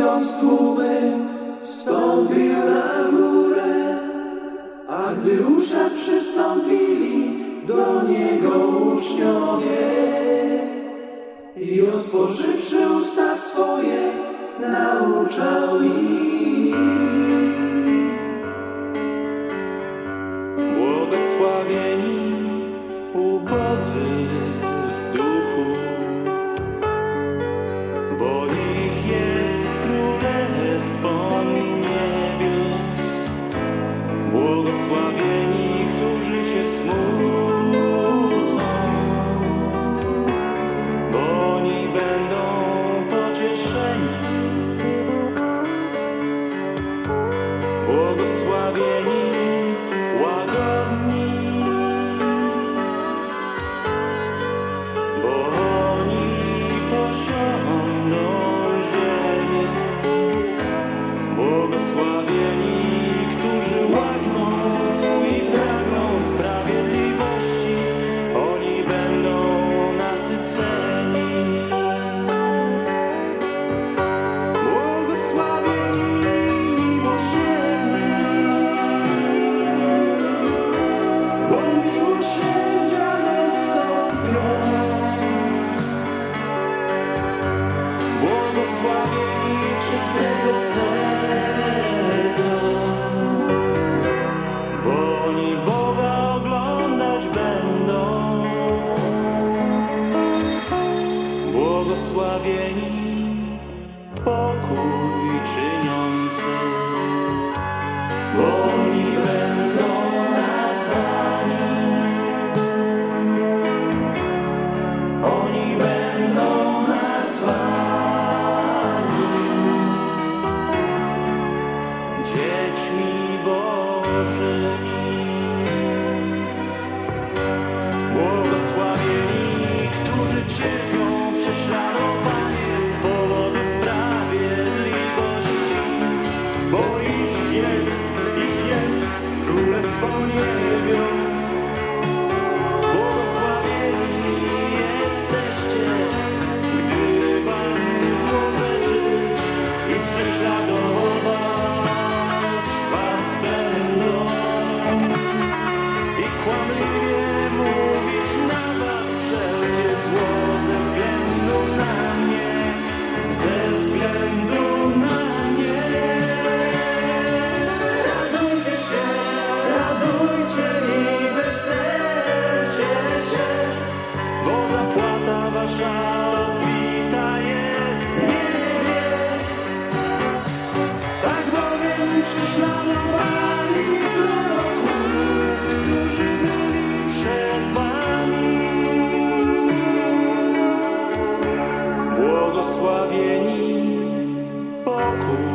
گو ر آدیوستی دوشا شیوست نو چاہی موغ سوی نیو بوئی phone. سی رند سی شری poco